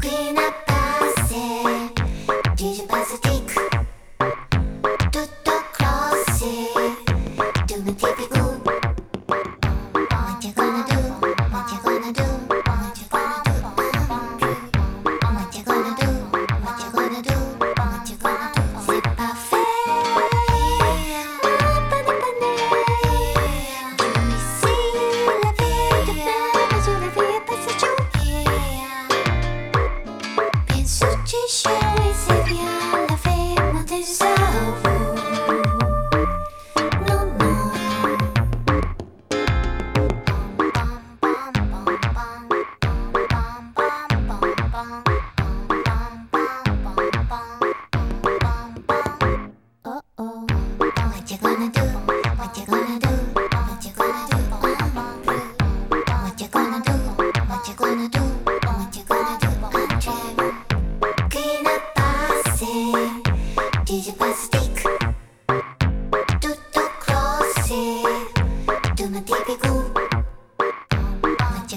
Clean up, pass it. Teach you ション What you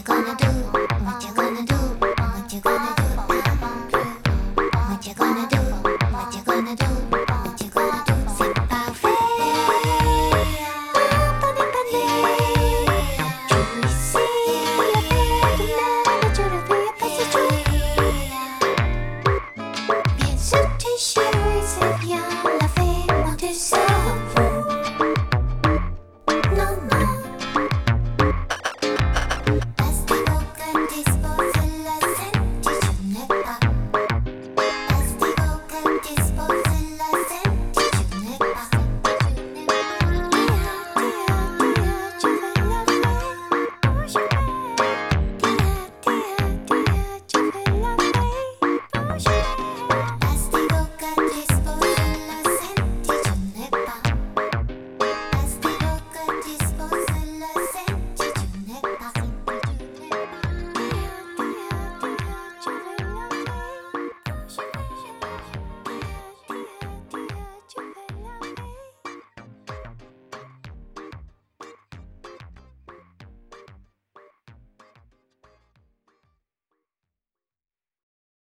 gonna do? What you gonna do? What you gonna do? What you gonna do?